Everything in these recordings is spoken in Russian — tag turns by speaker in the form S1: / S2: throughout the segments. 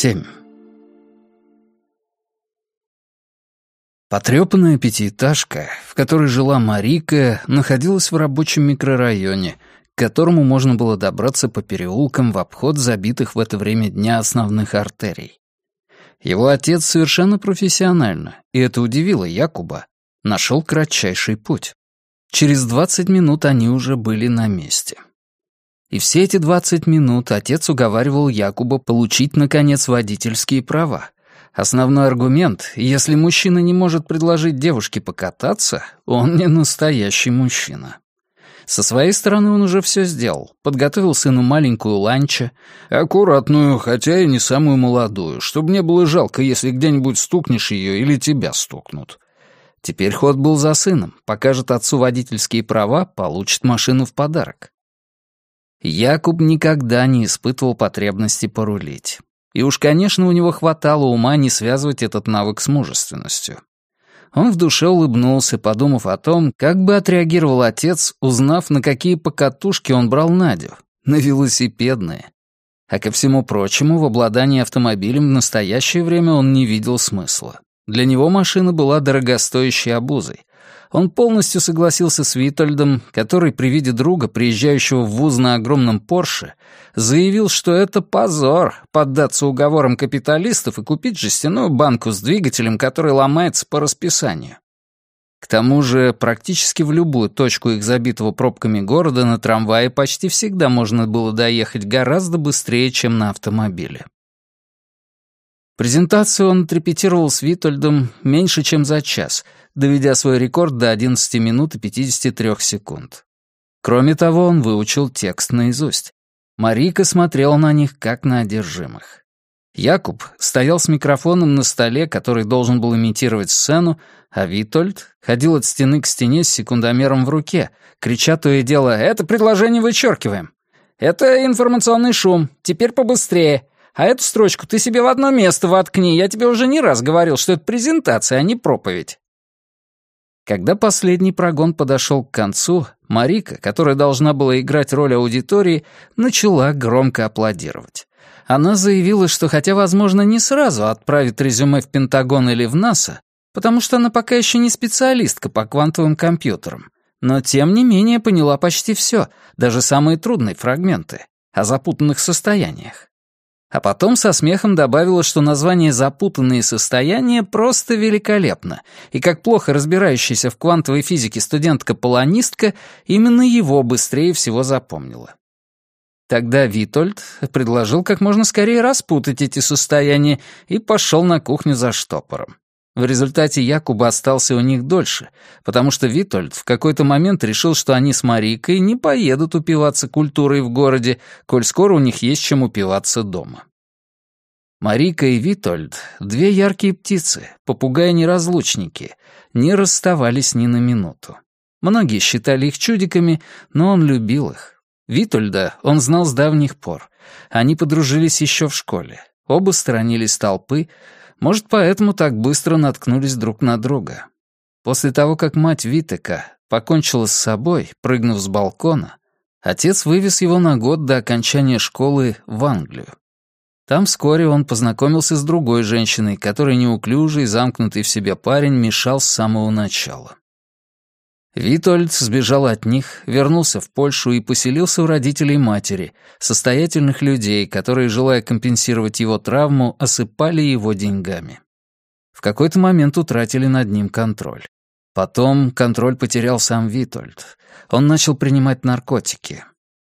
S1: 7. Потрёпанная пятиэтажка, в которой жила Марика, находилась в рабочем микрорайоне, к которому можно было добраться по переулкам в обход забитых в это время дня основных артерий. Его отец совершенно профессионально, и это удивило Якуба, нашел кратчайший путь. Через 20 минут они уже были на месте. И все эти 20 минут отец уговаривал Якуба получить, наконец, водительские права. Основной аргумент — если мужчина не может предложить девушке покататься, он не настоящий мужчина. Со своей стороны он уже все сделал. Подготовил сыну маленькую ланча, аккуратную, хотя и не самую молодую, чтобы не было жалко, если где-нибудь стукнешь ее или тебя стукнут. Теперь ход был за сыном. Покажет отцу водительские права, получит машину в подарок. Якуб никогда не испытывал потребности порулить. И уж, конечно, у него хватало ума не связывать этот навык с мужественностью. Он в душе улыбнулся, подумав о том, как бы отреагировал отец, узнав, на какие покатушки он брал Надю. На велосипедные. А ко всему прочему, в обладании автомобилем в настоящее время он не видел смысла. Для него машина была дорогостоящей обузой, он полностью согласился с Витольдом, который при виде друга, приезжающего в вуз на огромном Порше, заявил, что это позор поддаться уговорам капиталистов и купить жестяную банку с двигателем, который ломается по расписанию. К тому же практически в любую точку их забитого пробками города на трамвае почти всегда можно было доехать гораздо быстрее, чем на автомобиле. Презентацию он отрепетировал с Витольдом меньше, чем за час, доведя свой рекорд до 11 минут и 53 секунд. Кроме того, он выучил текст наизусть. Марика смотрела на них, как на одержимых. Якуб стоял с микрофоном на столе, который должен был имитировать сцену, а Витольд ходил от стены к стене с секундомером в руке, крича то и дело «Это предложение вычеркиваем!» «Это информационный шум, теперь побыстрее!» А эту строчку ты себе в одно место воткни. Я тебе уже не раз говорил, что это презентация, а не проповедь». Когда последний прогон подошел к концу, Марика, которая должна была играть роль аудитории, начала громко аплодировать. Она заявила, что хотя, возможно, не сразу отправит резюме в Пентагон или в НАСА, потому что она пока еще не специалистка по квантовым компьютерам, но тем не менее поняла почти все, даже самые трудные фрагменты, о запутанных состояниях. А потом со смехом добавила, что название «запутанные состояния» просто великолепно, и как плохо разбирающаяся в квантовой физике студентка-полонистка именно его быстрее всего запомнила. Тогда Витольд предложил как можно скорее распутать эти состояния и пошел на кухню за штопором. В результате Якуба остался у них дольше, потому что Витольд в какой-то момент решил, что они с Марикой не поедут упиваться культурой в городе, коль скоро у них есть чем упиваться дома. Марика и Витольд — две яркие птицы, попугаи-неразлучники, не расставались ни на минуту. Многие считали их чудиками, но он любил их. Витольда он знал с давних пор. Они подружились еще в школе. Оба сторонились толпы, может, поэтому так быстро наткнулись друг на друга. После того, как мать Витека покончила с собой, прыгнув с балкона, отец вывез его на год до окончания школы в Англию. Там вскоре он познакомился с другой женщиной, которой неуклюжий, замкнутый в себе парень мешал с самого начала. Витольд сбежал от них, вернулся в Польшу и поселился у родителей матери, состоятельных людей, которые, желая компенсировать его травму, осыпали его деньгами. В какой-то момент утратили над ним контроль. Потом контроль потерял сам Витольд. Он начал принимать наркотики.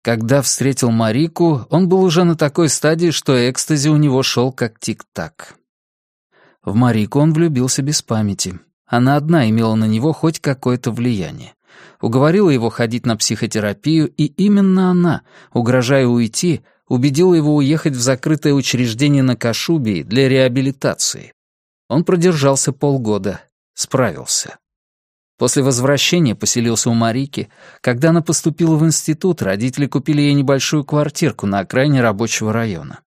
S1: Когда встретил Марику, он был уже на такой стадии, что экстази у него шел как тик-так. В Марику он влюбился без памяти. Она одна имела на него хоть какое-то влияние. Уговорила его ходить на психотерапию, и именно она, угрожая уйти, убедила его уехать в закрытое учреждение на Кашубии для реабилитации. Он продержался полгода, справился. После возвращения поселился у Марики. Когда она поступила в институт, родители купили ей небольшую квартирку на окраине рабочего района.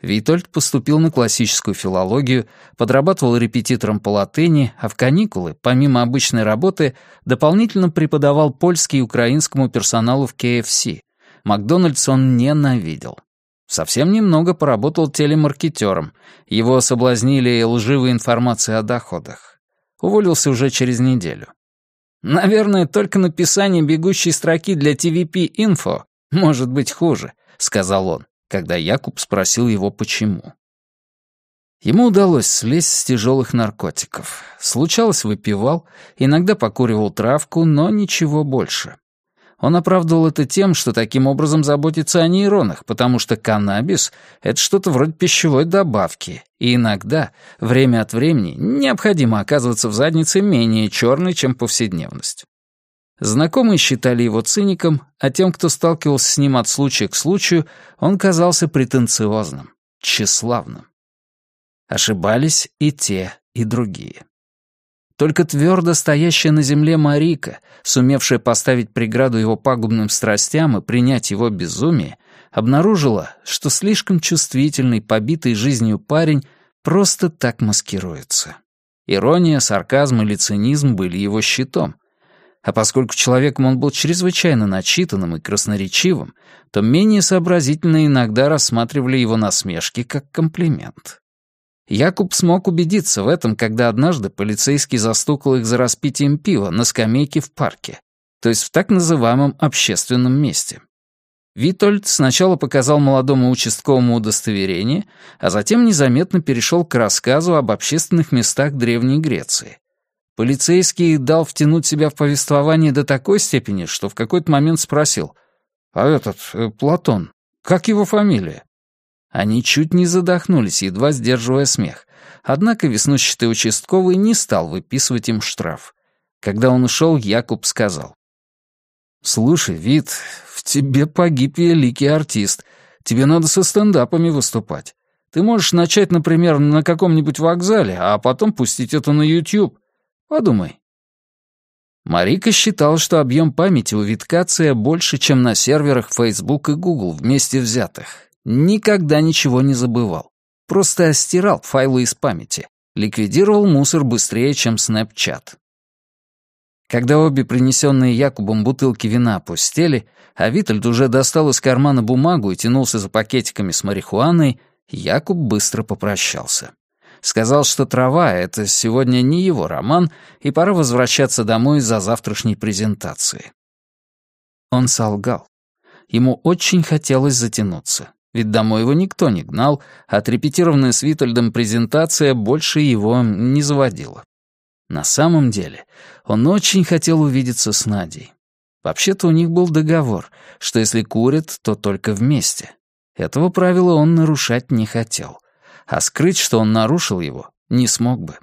S1: Витольд поступил на классическую филологию, подрабатывал репетитором по латыни, а в каникулы, помимо обычной работы, дополнительно преподавал польский и украинскому персоналу в КФС. Макдональдс он ненавидел. Совсем немного поработал телемаркетером. Его соблазнили лживые информации о доходах. Уволился уже через неделю. Наверное, только написание бегущей строки для TVP-инфо может быть хуже, сказал он, когда Якуб спросил его, почему. Ему удалось слезть с тяжелых наркотиков. Случалось, выпивал, иногда покуривал травку, но ничего больше. Он оправдывал это тем, что таким образом заботится о нейронах, потому что каннабис — это что-то вроде пищевой добавки, и иногда, время от времени, необходимо оказываться в заднице менее черной, чем повседневность. Знакомые считали его циником, а тем, кто сталкивался с ним от случая к случаю, он казался претенциозным, тщеславным. Ошибались и те, и другие. Только твердо стоящая на земле Марика, сумевшая поставить преграду его пагубным страстям и принять его безумие, обнаружила, что слишком чувствительный, побитый жизнью парень просто так маскируется. Ирония, сарказм или цинизм были его щитом. А поскольку человеком он был чрезвычайно начитанным и красноречивым, то менее сообразительно иногда рассматривали его насмешки как комплимент. Якуб смог убедиться в этом, когда однажды полицейский застукал их за распитием пива на скамейке в парке, то есть в так называемом общественном месте. Витольд сначала показал молодому участковому удостоверение, а затем незаметно перешел к рассказу об общественных местах Древней Греции. Полицейский дал втянуть себя в повествование до такой степени, что в какой-то момент спросил, «А этот, э, Платон, как его фамилия?» Они чуть не задохнулись, едва сдерживая смех. Однако веснущатый участковый не стал выписывать им штраф. Когда он ушел, Якуб сказал. «Слушай, Вит, в тебе погиб великий артист. Тебе надо со стендапами выступать. Ты можешь начать, например, на каком-нибудь вокзале, а потом пустить это на YouTube. Подумай». Марика считала, что объем памяти у Виткация больше, чем на серверах Facebook и Google вместе взятых, Никогда ничего не забывал. Просто стирал файлы из памяти. Ликвидировал мусор быстрее, чем Snapchat. Когда обе принесенные Якубом бутылки вина опустели, а Витальд уже достал из кармана бумагу и тянулся за пакетиками с марихуаной, Якуб быстро попрощался. Сказал, что трава — это сегодня не его роман, и пора возвращаться домой за завтрашней презентацией. Он солгал. Ему очень хотелось затянуться ведь домой его никто не гнал, а отрепетированная с Витальдом презентация больше его не заводила. На самом деле, он очень хотел увидеться с Надей. Вообще-то у них был договор, что если курят, то только вместе. Этого правила он нарушать не хотел. А скрыть, что он нарушил его, не смог бы.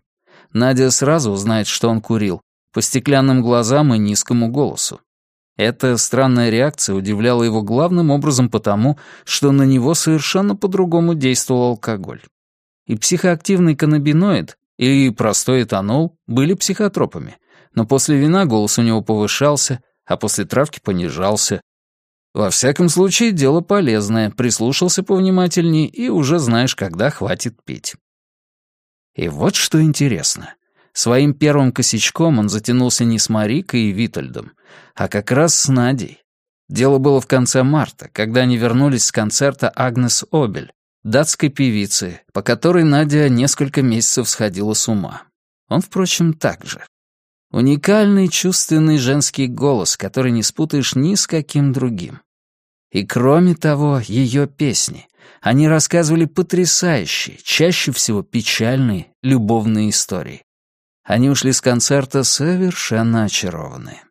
S1: Надя сразу узнает, что он курил, по стеклянным глазам и низкому голосу. Эта странная реакция удивляла его главным образом потому, что на него совершенно по-другому действовал алкоголь. И психоактивный каннабиноид, и простой этанол были психотропами, но после вина голос у него повышался, а после травки понижался. Во всяком случае, дело полезное, прислушался повнимательней и уже знаешь, когда хватит пить. И вот что интересно. Своим первым косячком он затянулся не с Марикой и Витальдом, а как раз с Надей. Дело было в конце марта, когда они вернулись с концерта Агнес Обель, датской певицы, по которой Надя несколько месяцев сходила с ума. Он, впрочем, так же. Уникальный чувственный женский голос, который не спутаешь ни с каким другим. И кроме того, ее песни. Они рассказывали потрясающие, чаще всего печальные, любовные истории. Они ушли с концерта совершенно очарованные.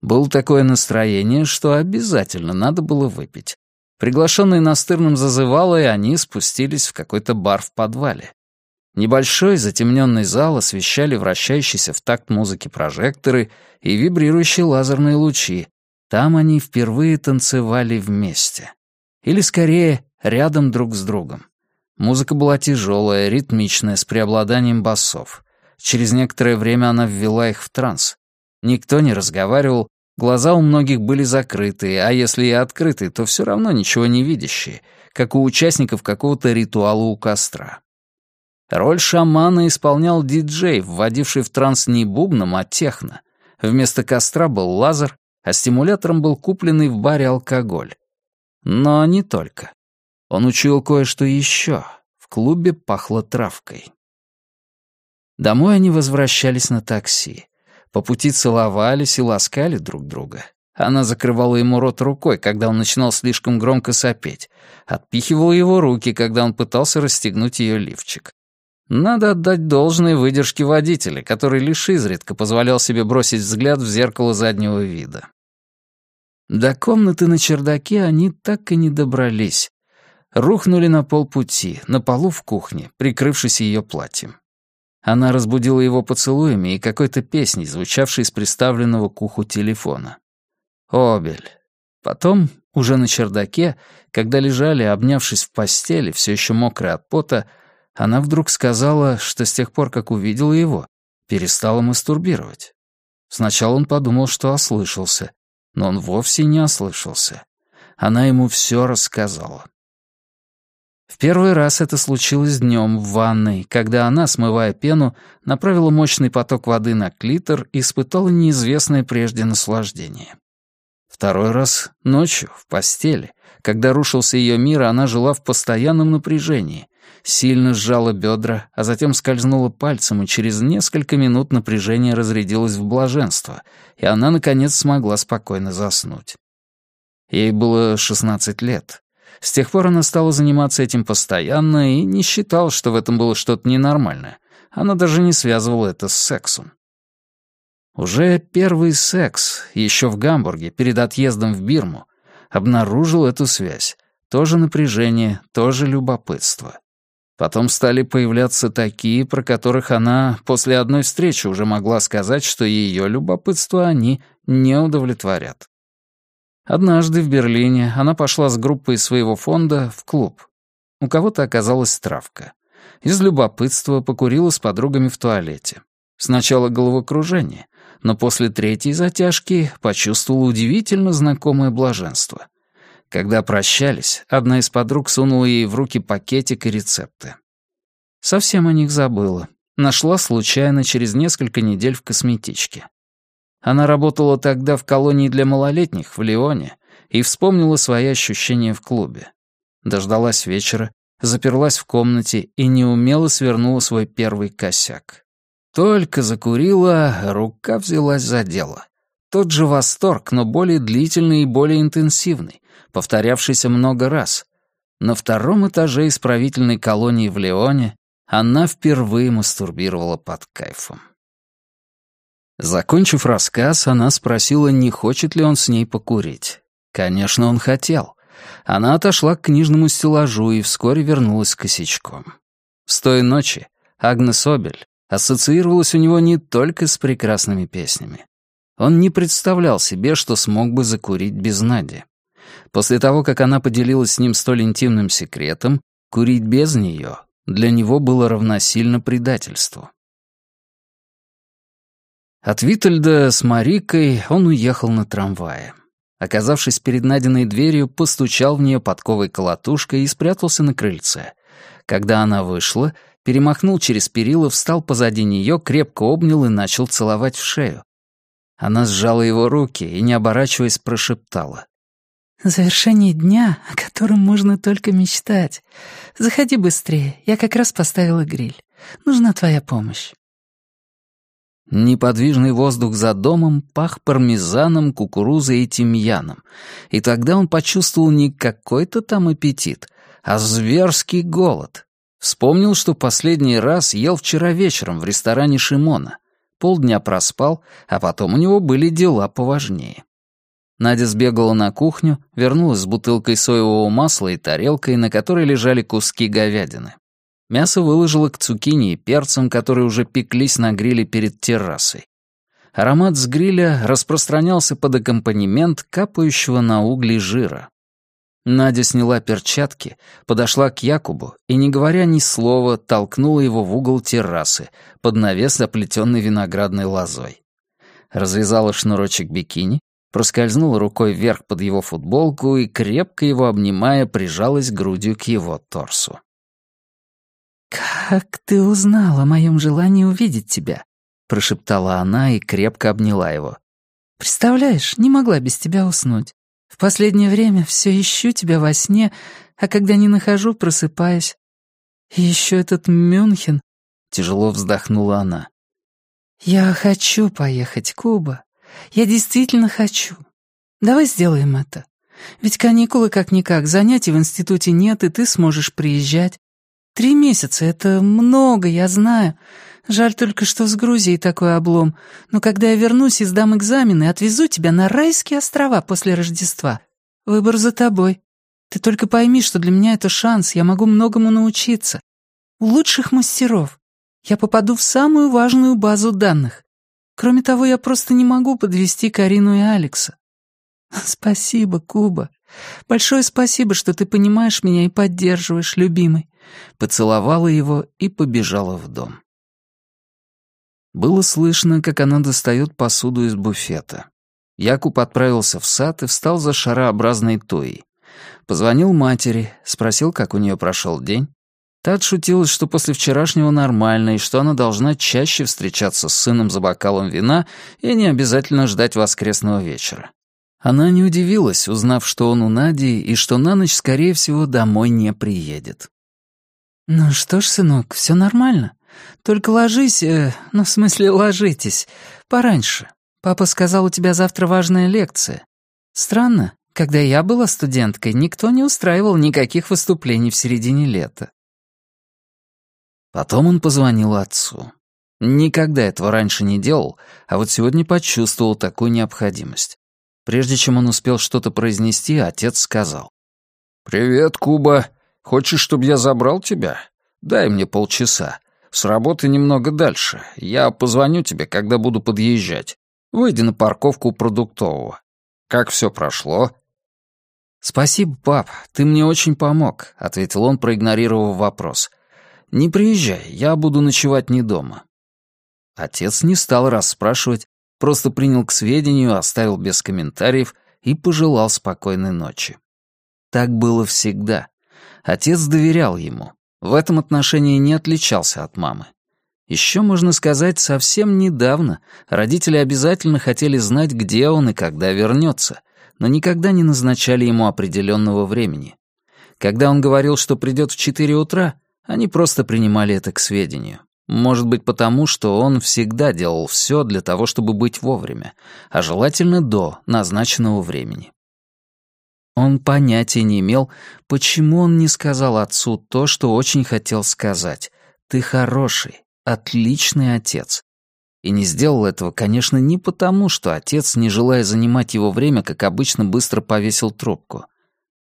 S1: Было такое настроение, что обязательно надо было выпить. Приглашенные настырным зазывалой, они спустились в какой-то бар в подвале. Небольшой затемненный зал освещали вращающиеся в такт музыки прожекторы и вибрирующие лазерные лучи. Там они впервые танцевали вместе. Или, скорее, рядом друг с другом. Музыка была тяжелая, ритмичная, с преобладанием басов. Через некоторое время она ввела их в транс. Никто не разговаривал, глаза у многих были закрыты, а если и открыты, то все равно ничего не видящие, как у участников какого-то ритуала у костра. Роль шамана исполнял диджей, вводивший в транс не бубном, а техно. Вместо костра был лазер, а стимулятором был купленный в баре алкоголь. Но не только. Он учуял кое-что еще. В клубе пахло травкой. Домой они возвращались на такси. По пути целовались и ласкали друг друга. Она закрывала ему рот рукой, когда он начинал слишком громко сопеть. Отпихивала его руки, когда он пытался расстегнуть ее лифчик. Надо отдать должное выдержке водителя, который лишь изредка позволял себе бросить взгляд в зеркало заднего вида. До комнаты на чердаке они так и не добрались. Рухнули на полпути, на полу в кухне, прикрывшись ее платьем. Она разбудила его поцелуями и какой-то песней, звучавшей из приставленного к уху телефона. Обель. Потом, уже на чердаке, когда лежали, обнявшись в постели, все еще мокрые от пота, она вдруг сказала, что с тех пор, как увидела его, перестала мастурбировать. Сначала он подумал, что ослышался, но он вовсе не ослышался. Она ему все рассказала. В первый раз это случилось днем в ванной, когда она, смывая пену, направила мощный поток воды на клитор и испытала неизвестное прежде наслаждение. Второй раз — ночью, в постели. Когда рушился ее мир, она жила в постоянном напряжении. Сильно сжала бедра, а затем скользнула пальцем, и через несколько минут напряжение разрядилось в блаженство, и она, наконец, смогла спокойно заснуть. Ей было 16 лет. С тех пор она стала заниматься этим постоянно и не считала, что в этом было что-то ненормальное. Она даже не связывала это с сексом. Уже первый секс, еще в Гамбурге, перед отъездом в Бирму, обнаружил эту связь. Тоже напряжение, тоже любопытство. Потом стали появляться такие, про которых она после одной встречи уже могла сказать, что ее любопытство они не удовлетворят. Однажды в Берлине она пошла с группой своего фонда в клуб. У кого-то оказалась травка. Из любопытства покурила с подругами в туалете. Сначала головокружение, но после третьей затяжки почувствовала удивительно знакомое блаженство. Когда прощались, одна из подруг сунула ей в руки пакетик и рецепты. Совсем о них забыла. Нашла случайно через несколько недель в косметичке. Она работала тогда в колонии для малолетних в Лионе и вспомнила свои ощущения в клубе. Дождалась вечера, заперлась в комнате и неумело свернула свой первый косяк. Только закурила, рука взялась за дело. Тот же восторг, но более длительный и более интенсивный, повторявшийся много раз. На втором этаже исправительной колонии в Леоне она впервые мастурбировала под кайфом. Закончив рассказ, она спросила, не хочет ли он с ней покурить. Конечно, он хотел. Она отошла к книжному стеллажу и вскоре вернулась к косячком. С той ночи Агнес Обель, ассоциировалась у него не только с прекрасными песнями. Он не представлял себе, что смог бы закурить без Нади. После того, как она поделилась с ним столь интимным секретом, курить без нее для него было равносильно предательству. От Витальда с Марикой он уехал на трамвае. Оказавшись перед найденной дверью, постучал в нее подковой колотушкой и спрятался на крыльце. Когда она вышла, перемахнул через перила, встал позади нее, крепко обнял и начал целовать в шею. Она сжала его руки и, не оборачиваясь, прошептала. «Завершение дня, о котором можно только мечтать. Заходи быстрее, я как раз поставила гриль. Нужна твоя помощь». Неподвижный воздух за домом пах пармезаном, кукурузой и тимьяном, и тогда он почувствовал не какой-то там аппетит, а зверский голод. Вспомнил, что последний раз ел вчера вечером в ресторане Шимона. Полдня проспал, а потом у него были дела поважнее. Надя сбегала на кухню, вернулась с бутылкой соевого масла и тарелкой, на которой лежали куски говядины. Мясо выложила к цукини и перцам, которые уже пеклись на гриле перед террасой. Аромат с гриля распространялся под аккомпанемент капающего на угли жира. Надя сняла перчатки, подошла к Якубу и, не говоря ни слова, толкнула его в угол террасы, под навес, оплетенный виноградной лозой. Развязала шнурочек бикини, проскользнула рукой вверх под его футболку и, крепко его обнимая, прижалась грудью к его торсу. «Как ты узнал о моем желании увидеть тебя?» — прошептала она и крепко обняла его. «Представляешь, не могла без тебя уснуть. В последнее время все ищу тебя во сне,
S2: а когда не нахожу, просыпаюсь. И еще этот Мюнхен, тяжело вздохнула она. Я хочу поехать, Куба. Я действительно хочу. Давай сделаем это. Ведь каникулы как-никак, занятий в институте нет, и ты сможешь приезжать. Три месяца — это много, я знаю. Жаль только, что с Грузией такой облом. Но когда я вернусь и сдам экзамены, отвезу тебя на райские острова после Рождества. Выбор за тобой. Ты только пойми, что для меня это шанс, я могу многому научиться. У лучших мастеров. Я попаду в самую важную базу данных. Кроме того, я просто не могу подвести Карину и Алекса. Спасибо, Куба. Большое спасибо, что ты понимаешь меня и поддерживаешь, любимый. Поцеловала его и побежала в дом.
S1: Было слышно, как она достает посуду из буфета. Якуб отправился в сад и встал за шарообразной тоей. Позвонил матери, спросил, как у нее прошел день. Та отшутилась, что после вчерашнего нормально, и что она должна чаще встречаться с сыном за бокалом вина и не обязательно ждать воскресного вечера. Она не удивилась, узнав, что он у Нади, и что на ночь, скорее всего, домой не приедет.
S2: «Ну что ж, сынок, все нормально. Только ложись, э, ну, в смысле, ложитесь, пораньше. Папа сказал, у тебя завтра важная лекция. Странно, когда я была студенткой, никто не устраивал никаких выступлений в середине лета.
S1: Потом он позвонил отцу. Никогда этого раньше не делал, а вот сегодня почувствовал такую необходимость. Прежде чем он успел что-то произнести, отец сказал. «Привет, Куба. Хочешь, чтобы я забрал тебя? Дай мне полчаса. С работы немного дальше. Я позвоню тебе, когда буду подъезжать. Выйди на парковку продуктового. Как все прошло?» «Спасибо, пап. Ты мне очень помог», — ответил он, проигнорировав вопрос. «Не приезжай, я буду ночевать не дома». Отец не стал расспрашивать, просто принял к сведению, оставил без комментариев и пожелал спокойной ночи. Так было всегда. Отец доверял ему. В этом отношении не отличался от мамы. Еще, можно сказать, совсем недавно родители обязательно хотели знать, где он и когда вернется, но никогда не назначали ему определенного времени. Когда он говорил, что придет в 4 утра, они просто принимали это к сведению. Может быть потому, что он всегда делал все для того, чтобы быть вовремя, а желательно до назначенного времени. Он понятия не имел, почему он не сказал отцу то, что очень хотел сказать. «Ты хороший, отличный отец». И не сделал этого, конечно, не потому, что отец, не желая занимать его время, как обычно, быстро повесил трубку.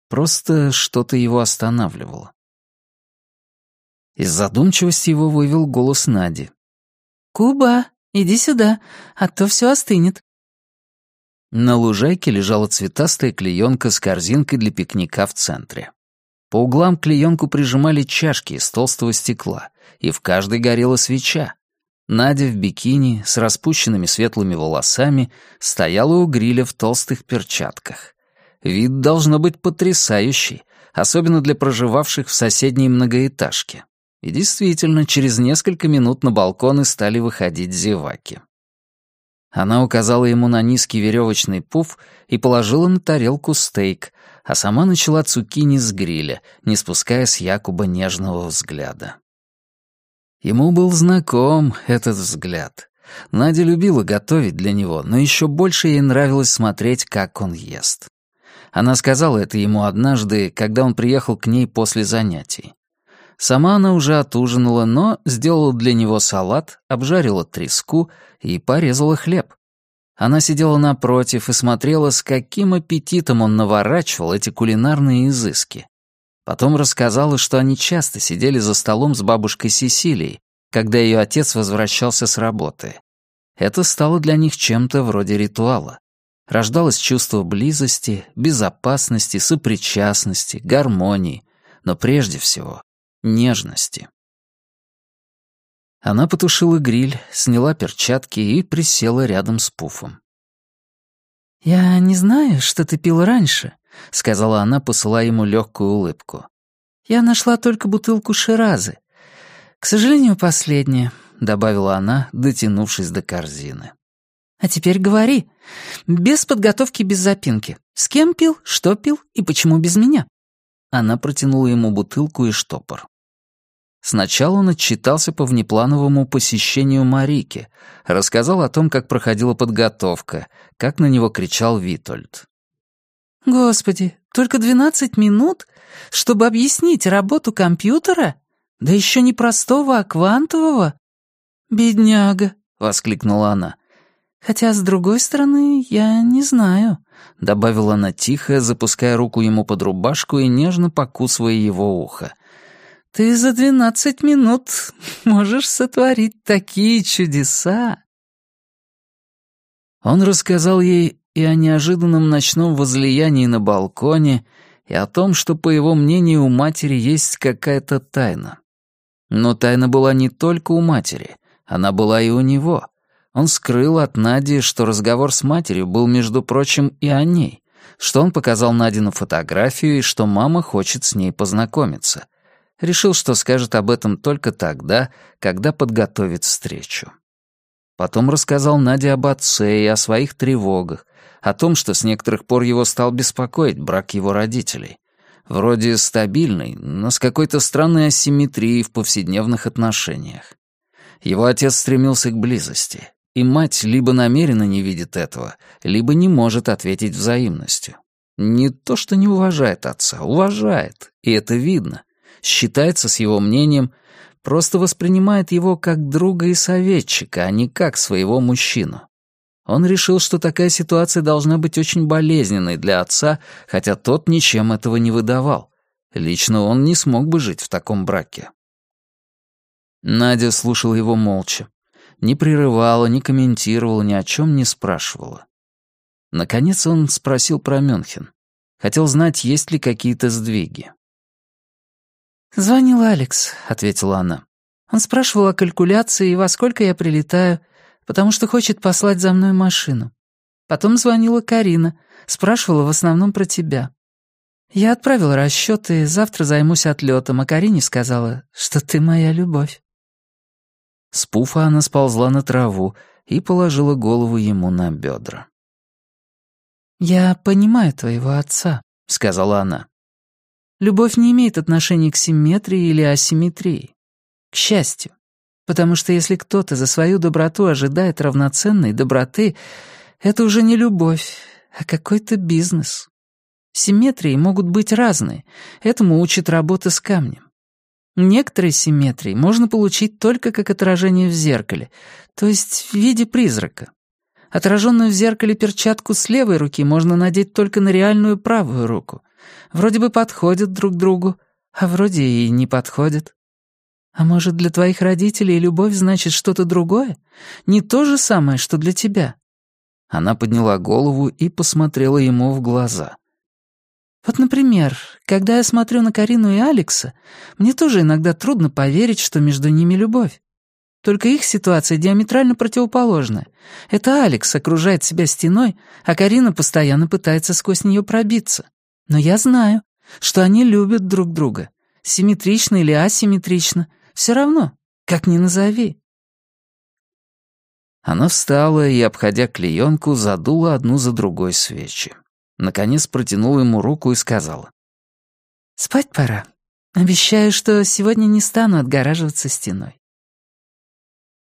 S1: Просто что-то его останавливало. Из задумчивости его вывел голос Нади.
S2: «Куба, иди сюда, а то все остынет».
S1: На лужайке лежала цветастая клеенка с корзинкой для пикника в центре. По углам клеенку прижимали чашки из толстого стекла, и в каждой горела свеча. Надя в бикини с распущенными светлыми волосами стояла у гриля в толстых перчатках. Вид должно быть потрясающий, особенно для проживавших в соседней многоэтажке. И действительно, через несколько минут на балконы стали выходить зеваки. Она указала ему на низкий веревочный пуф и положила на тарелку стейк, а сама начала цукини с гриля, не спуская с Якуба нежного взгляда. Ему был знаком этот взгляд. Надя любила готовить для него, но еще больше ей нравилось смотреть, как он ест. Она сказала это ему однажды, когда он приехал к ней после занятий. Сама она уже отужинала, но сделала для него салат, обжарила треску и порезала хлеб. Она сидела напротив и смотрела, с каким аппетитом он наворачивал эти кулинарные изыски. Потом рассказала, что они часто сидели за столом с бабушкой Сесилией, когда ее отец возвращался с работы. Это стало для них чем-то вроде ритуала. Рождалось чувство близости, безопасности, сопричастности, гармонии, но прежде всего нежности. Она потушила гриль, сняла перчатки и присела рядом с пуфом.
S2: «Я не знаю, что ты пил раньше», — сказала она, посылая ему легкую улыбку. «Я нашла только бутылку ширазы. К сожалению, последняя», — добавила она, дотянувшись до корзины. «А теперь говори. Без подготовки, без запинки. С кем пил, что пил и почему без меня?»
S1: Она протянула ему бутылку и штопор. Сначала он отчитался по внеплановому посещению Марики, рассказал о том, как проходила подготовка, как на него кричал Витольд.
S2: «Господи, только двенадцать минут, чтобы объяснить работу компьютера? Да еще не простого, а квантового? Бедняга!» — воскликнула она. «Хотя, с другой стороны, я не знаю», — добавила она тихо, запуская руку ему под рубашку и нежно покусывая его ухо. Ты за двенадцать минут можешь сотворить такие чудеса.
S1: Он рассказал ей и о неожиданном ночном возлиянии на балконе, и о том, что, по его мнению, у матери есть какая-то тайна. Но тайна была не только у матери, она была и у него. Он скрыл от Нади, что разговор с матерью был, между прочим, и о ней, что он показал Надину фотографию и что мама хочет с ней познакомиться — Решил, что скажет об этом только тогда, когда подготовит встречу. Потом рассказал Наде об отце и о своих тревогах, о том, что с некоторых пор его стал беспокоить брак его родителей. Вроде стабильный, но с какой-то странной асимметрией в повседневных отношениях. Его отец стремился к близости, и мать либо намеренно не видит этого, либо не может ответить взаимностью. Не то, что не уважает отца, уважает, и это видно считается с его мнением, просто воспринимает его как друга и советчика, а не как своего мужчину. Он решил, что такая ситуация должна быть очень болезненной для отца, хотя тот ничем этого не выдавал. Лично он не смог бы жить в таком браке. Надя слушала его молча. Не прерывала, не комментировала, ни о чем не спрашивала. Наконец он спросил про Мюнхен. Хотел знать, есть ли какие-то сдвиги.
S2: «Звонил Алекс», — ответила она. «Он спрашивал о калькуляции и во сколько я прилетаю, потому что хочет послать за мной машину. Потом звонила Карина, спрашивала в основном про тебя. Я отправила расчеты, завтра займусь отлетом, а Карине сказала, что ты моя любовь».
S1: С пуфа она сползла на траву и положила голову ему на бедра.
S2: «Я понимаю твоего отца», — сказала она. Любовь не имеет отношения к симметрии или асимметрии. К счастью. Потому что если кто-то за свою доброту ожидает равноценной доброты, это уже не любовь, а какой-то бизнес. Симметрии могут быть разные. Этому учит работа с камнем. Некоторые симметрии можно получить только как отражение в зеркале, то есть в виде призрака. Отраженную в зеркале перчатку с левой руки можно надеть только на реальную правую руку. Вроде бы подходят друг другу, а вроде и не подходят. А может, для твоих родителей любовь значит что-то другое? Не то же самое, что для тебя?»
S1: Она подняла голову и посмотрела ему в глаза.
S2: «Вот, например, когда я смотрю на Карину и Алекса, мне тоже иногда трудно поверить, что между ними любовь. Только их ситуация диаметрально противоположная. Это Алекс окружает себя стеной, а Карина постоянно пытается сквозь нее пробиться. Но я знаю, что они любят друг друга. Симметрично или асимметрично. Все равно, как ни назови.
S1: Она встала и, обходя клеенку, задула одну за другой свечи. Наконец протянула ему руку и сказала.
S2: «Спать пора. Обещаю, что сегодня не стану отгораживаться стеной.